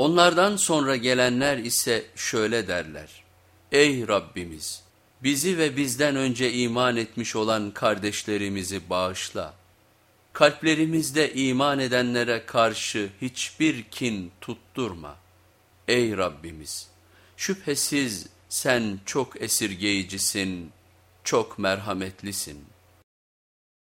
Onlardan sonra gelenler ise şöyle derler. Ey Rabbimiz! Bizi ve bizden önce iman etmiş olan kardeşlerimizi bağışla. Kalplerimizde iman edenlere karşı hiçbir kin tutturma. Ey Rabbimiz! Şüphesiz sen çok esirgeyicisin, çok merhametlisin.''